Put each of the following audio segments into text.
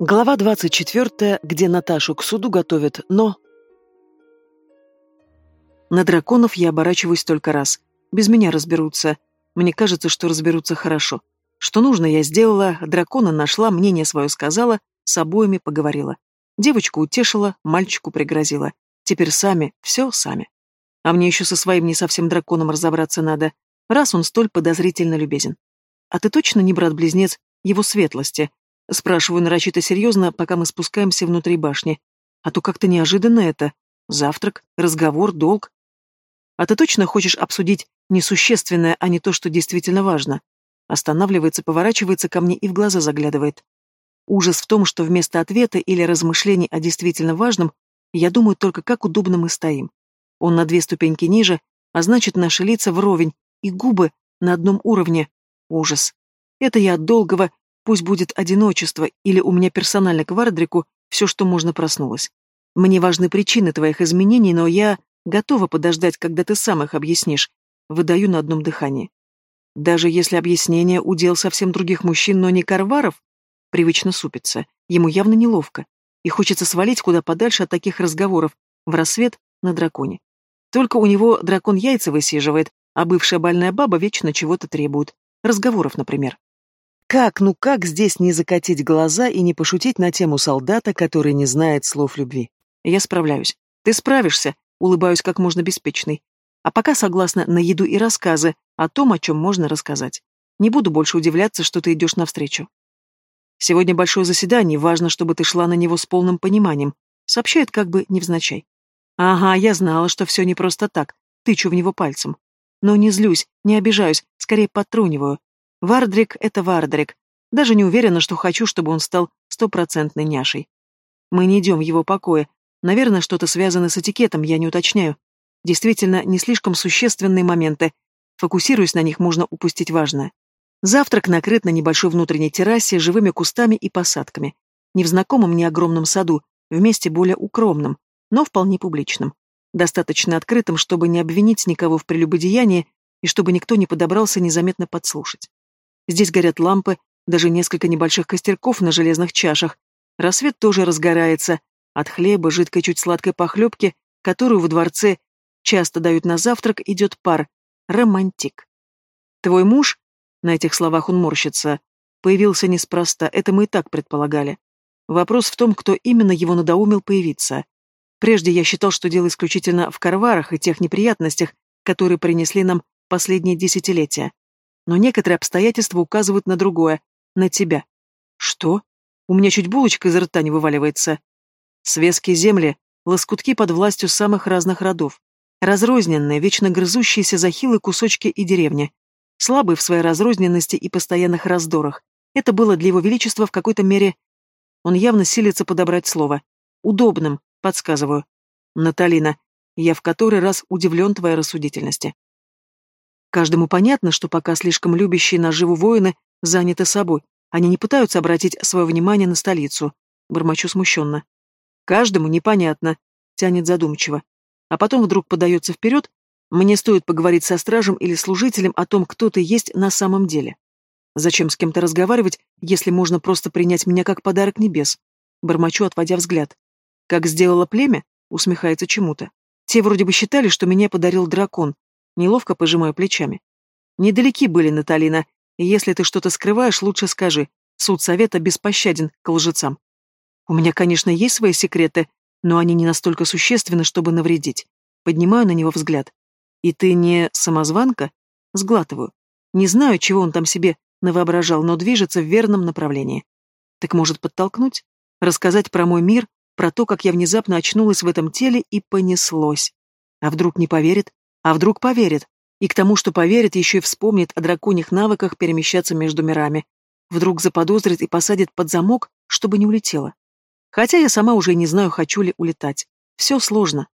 Глава 24, где Наташу к суду готовят, но... На драконов я оборачиваюсь только раз. Без меня разберутся. Мне кажется, что разберутся хорошо. Что нужно, я сделала, дракона нашла, мнение свое сказала, с обоими поговорила. Девочку утешила, мальчику пригрозила. Теперь сами, все сами. А мне еще со своим не совсем драконом разобраться надо, раз он столь подозрительно любезен. А ты точно не брат-близнец его светлости? Спрашиваю нарочито серьезно, пока мы спускаемся внутри башни. А то как-то неожиданно это. Завтрак, разговор, долг. А ты точно хочешь обсудить несущественное, а не то, что действительно важно? Останавливается, поворачивается ко мне и в глаза заглядывает. Ужас в том, что вместо ответа или размышлений о действительно важном, я думаю только, как удобно мы стоим. Он на две ступеньки ниже, а значит, наши лица вровень, и губы на одном уровне. Ужас. Это я от долгого Пусть будет одиночество, или у меня персонально к Вардрику все, что можно, проснулось. Мне важны причины твоих изменений, но я готова подождать, когда ты сам их объяснишь. Выдаю на одном дыхании. Даже если объяснение удел совсем других мужчин, но не Карваров, привычно супится. Ему явно неловко. И хочется свалить куда подальше от таких разговоров, в рассвет на драконе. Только у него дракон яйца высиживает, а бывшая больная баба вечно чего-то требует. Разговоров, например. Как, ну как здесь не закатить глаза и не пошутить на тему солдата, который не знает слов любви? Я справляюсь. Ты справишься, улыбаюсь как можно беспечный. А пока согласна на еду и рассказы о том, о чем можно рассказать. Не буду больше удивляться, что ты идешь навстречу. Сегодня большое заседание, важно, чтобы ты шла на него с полным пониманием. Сообщает как бы невзначай. Ага, я знала, что все не просто так. Тычу в него пальцем. Но не злюсь, не обижаюсь, скорее потруниваю. Вардрик — это Вардрик. Даже не уверена, что хочу, чтобы он стал стопроцентной няшей. Мы не идем в его покое. Наверное, что-то связано с этикетом, я не уточняю. Действительно, не слишком существенные моменты. Фокусируясь на них, можно упустить важное. Завтрак накрыт на небольшой внутренней террасе живыми кустами и посадками. Не в знакомом мне огромном саду, в месте более укромном, но вполне публичном. Достаточно открытым, чтобы не обвинить никого в прелюбодеянии и чтобы никто не подобрался незаметно подслушать. Здесь горят лампы, даже несколько небольших костерков на железных чашах. Рассвет тоже разгорается. От хлеба, жидкой чуть сладкой похлебки, которую во дворце часто дают на завтрак, идет пар. Романтик. Твой муж, на этих словах он морщится, появился неспроста, это мы и так предполагали. Вопрос в том, кто именно его надоумил появиться. Прежде я считал, что дело исключительно в карварах и тех неприятностях, которые принесли нам последние десятилетия но некоторые обстоятельства указывают на другое, на тебя. Что? У меня чуть булочка изо рта не вываливается. Свески земли, лоскутки под властью самых разных родов. Разрозненные, вечно грызущиеся захилы кусочки и деревни. Слабые в своей разрозненности и постоянных раздорах. Это было для его величества в какой-то мере... Он явно силится подобрать слово. Удобным, подсказываю. Наталина, я в который раз удивлен твоей рассудительности. Каждому понятно, что пока слишком любящие наживу воины заняты собой. Они не пытаются обратить свое внимание на столицу. Бормочу смущенно. Каждому непонятно, тянет задумчиво. А потом вдруг подается вперед. Мне стоит поговорить со стражем или служителем о том, кто ты есть на самом деле. Зачем с кем-то разговаривать, если можно просто принять меня как подарок небес? Бормочу, отводя взгляд. Как сделало племя? Усмехается чему-то. Те вроде бы считали, что меня подарил дракон, Неловко пожимаю плечами. Недалеки были, Наталина, если ты что-то скрываешь, лучше скажи. Суд совета беспощаден к лжецам. У меня, конечно, есть свои секреты, но они не настолько существенны, чтобы навредить. Поднимаю на него взгляд. И ты не самозванка? Сглатываю. Не знаю, чего он там себе навоображал, но движется в верном направлении. Так может подтолкнуть? Рассказать про мой мир, про то, как я внезапно очнулась в этом теле и понеслось. А вдруг не поверит? А вдруг поверит? И к тому, что поверит, еще и вспомнит о драконьих навыках перемещаться между мирами. Вдруг заподозрит и посадит под замок, чтобы не улетела. Хотя я сама уже не знаю, хочу ли улетать. Все сложно.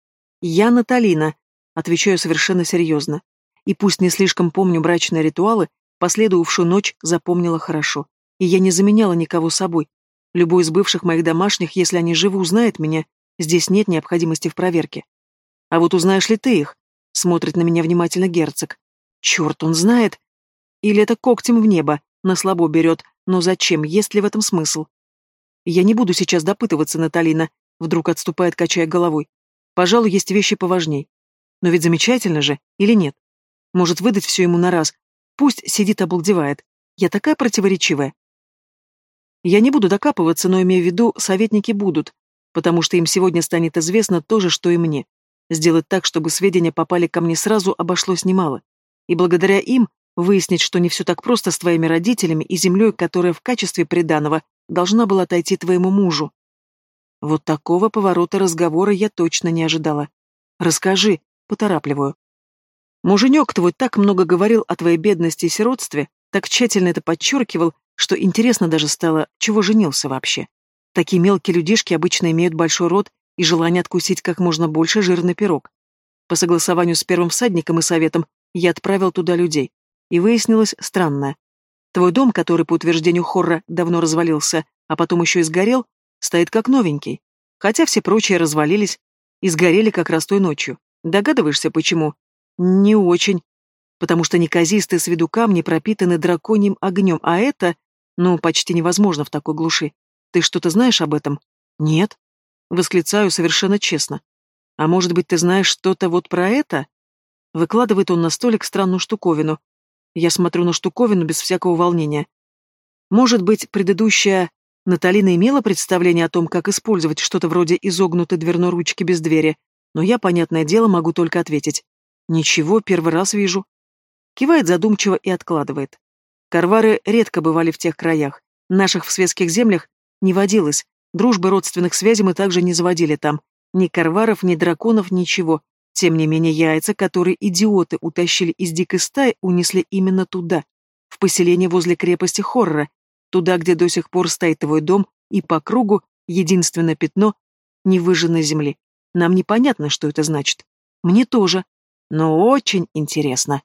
Я Наталина, отвечаю совершенно серьезно. И пусть не слишком помню брачные ритуалы, последовавшую ночь запомнила хорошо. И я не заменяла никого собой. Любой из бывших моих домашних, если они живы, узнает меня. Здесь нет необходимости в проверке. А вот узнаешь ли ты их? Смотрит на меня внимательно герцог. Черт, он знает? Или это когтем в небо, на слабо берет, но зачем, есть ли в этом смысл? Я не буду сейчас допытываться, Наталина, вдруг отступает, качая головой. Пожалуй, есть вещи поважней. Но ведь замечательно же, или нет? Может выдать все ему на раз. Пусть сидит обалдевает. Я такая противоречивая. Я не буду докапываться, но имею в виду, советники будут, потому что им сегодня станет известно то же, что и мне. Сделать так, чтобы сведения попали ко мне сразу, обошлось немало. И благодаря им выяснить, что не все так просто с твоими родителями и землей, которая в качестве приданого должна была отойти твоему мужу. Вот такого поворота разговора я точно не ожидала. Расскажи, поторапливаю. Муженек твой так много говорил о твоей бедности и сиротстве, так тщательно это подчеркивал, что интересно даже стало, чего женился вообще. Такие мелкие людишки обычно имеют большой рот и желание откусить как можно больше жирный пирог. По согласованию с первым всадником и советом я отправил туда людей. И выяснилось странное. Твой дом, который, по утверждению Хорра, давно развалился, а потом еще и сгорел, стоит как новенький. Хотя все прочие развалились и сгорели как раз той ночью. Догадываешься, почему? Не очень. Потому что неказистые с виду камни пропитаны драконьим огнем, а это, ну, почти невозможно в такой глуши. Ты что-то знаешь об этом? Нет. Восклицаю совершенно честно. А может быть, ты знаешь что-то вот про это? Выкладывает он на столик странную штуковину. Я смотрю на штуковину без всякого волнения. Может быть, предыдущая Наталина имела представление о том, как использовать что-то вроде изогнутой дверной ручки без двери, но я, понятное дело, могу только ответить. Ничего, первый раз вижу. Кивает задумчиво и откладывает. Карвары редко бывали в тех краях. Наших в светских землях не водилось. Дружбы родственных связей мы также не заводили там. Ни карваров, ни драконов, ничего. Тем не менее, яйца, которые идиоты утащили из дикой стаи, унесли именно туда, в поселение возле крепости Хоррора, туда, где до сих пор стоит твой дом, и по кругу единственное пятно невыжженной земли. Нам непонятно, что это значит. Мне тоже. Но очень интересно.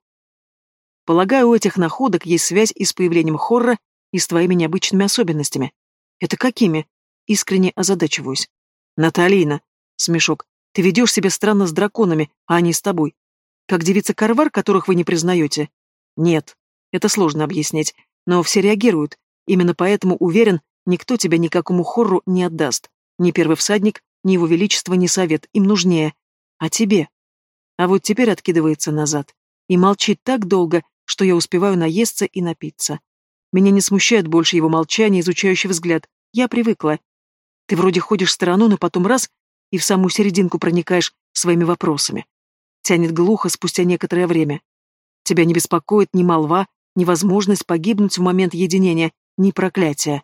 Полагаю, у этих находок есть связь и с появлением Хоррора, и с твоими необычными особенностями. Это какими? Искренне озадачиваюсь. Наталина. Смешок. Ты ведешь себя странно с драконами, а они с тобой. Как девица Карвар, которых вы не признаете? Нет. Это сложно объяснить. Но все реагируют. Именно поэтому, уверен, никто тебя никакому хорру не отдаст. Ни первый всадник, ни его величество, ни совет. Им нужнее. А тебе? А вот теперь откидывается назад. И молчит так долго, что я успеваю наесться и напиться. Меня не смущает больше его молчание, изучающий взгляд. Я привыкла. Ты вроде ходишь сторону, но потом раз и в самую серединку проникаешь своими вопросами. Тянет глухо спустя некоторое время. Тебя не беспокоит ни молва, ни возможность погибнуть в момент единения, ни проклятие.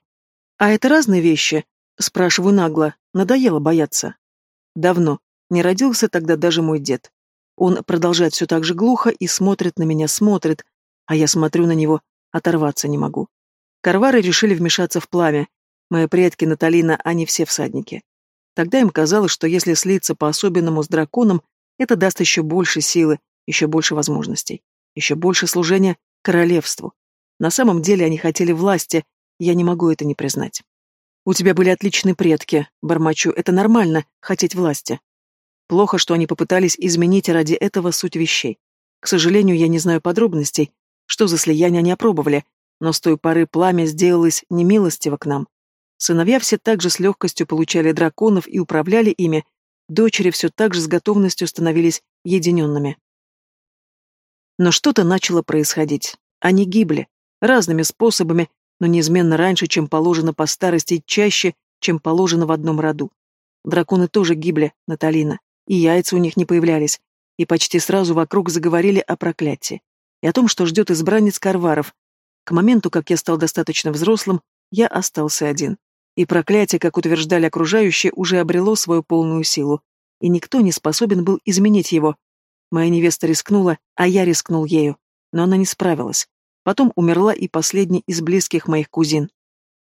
А это разные вещи? Спрашиваю нагло. Надоело бояться. Давно. Не родился тогда даже мой дед. Он продолжает все так же глухо и смотрит на меня, смотрит, а я смотрю на него, оторваться не могу. Карвары решили вмешаться в пламя. Мои предки Наталина, они все всадники. Тогда им казалось, что если слиться по-особенному с драконом, это даст еще больше силы, еще больше возможностей, еще больше служения королевству. На самом деле они хотели власти, я не могу это не признать. У тебя были отличные предки, бормочу, это нормально, хотеть власти. Плохо, что они попытались изменить ради этого суть вещей. К сожалению, я не знаю подробностей, что за слияние они опробовали, но с той поры пламя сделалось немилостиво к нам. Сыновья все так же с легкостью получали драконов и управляли ими, дочери все так же с готовностью становились единенными. Но что-то начало происходить. Они гибли. Разными способами, но неизменно раньше, чем положено по старости, чаще, чем положено в одном роду. Драконы тоже гибли, Наталина, и яйца у них не появлялись, и почти сразу вокруг заговорили о проклятии и о том, что ждет избранниц Карваров. К моменту, как я стал достаточно взрослым, я остался один и проклятие, как утверждали окружающие, уже обрело свою полную силу, и никто не способен был изменить его. Моя невеста рискнула, а я рискнул ею, но она не справилась. Потом умерла и последний из близких моих кузин.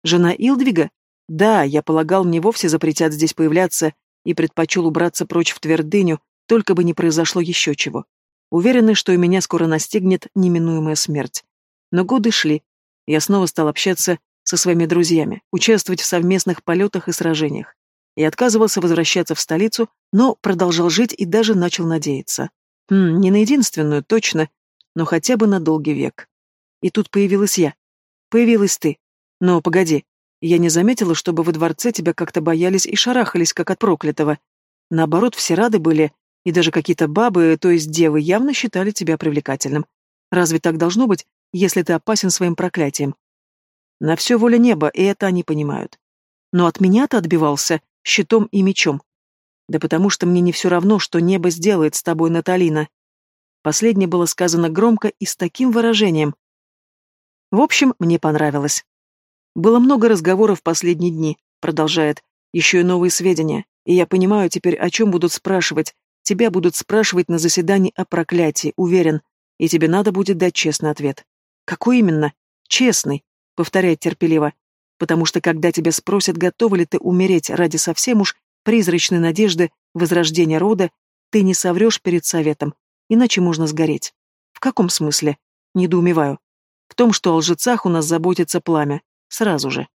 Жена Илдвига? Да, я полагал, мне вовсе запретят здесь появляться и предпочел убраться прочь в твердыню, только бы не произошло еще чего. Уверенный, что и меня скоро настигнет неминуемая смерть. Но годы шли. Я снова стал общаться со своими друзьями, участвовать в совместных полетах и сражениях. Я отказывался возвращаться в столицу, но продолжал жить и даже начал надеяться. Хм, не на единственную, точно, но хотя бы на долгий век. И тут появилась я. Появилась ты. Но погоди, Я не заметила, чтобы во дворце тебя как-то боялись и шарахались, как от проклятого. Наоборот, все рады были, и даже какие-то бабы, то есть девы, явно считали тебя привлекательным. Разве так должно быть, если ты опасен своим проклятием? На все воля неба, и это они понимают. Но от меня ты отбивался щитом и мечом. Да потому что мне не все равно, что небо сделает с тобой, Наталина. Последнее было сказано громко и с таким выражением. В общем, мне понравилось. Было много разговоров в последние дни, продолжает, еще и новые сведения, и я понимаю теперь, о чем будут спрашивать. Тебя будут спрашивать на заседании о проклятии, уверен, и тебе надо будет дать честный ответ. Какой именно? Честный, повторяет терпеливо. Потому что когда тебя спросят, готова ли ты умереть ради совсем уж призрачной надежды возрождения рода, ты не соврешь перед советом, иначе можно сгореть. В каком смысле? Недоумеваю. В том, что о лжецах у нас заботится пламя. Сразу же.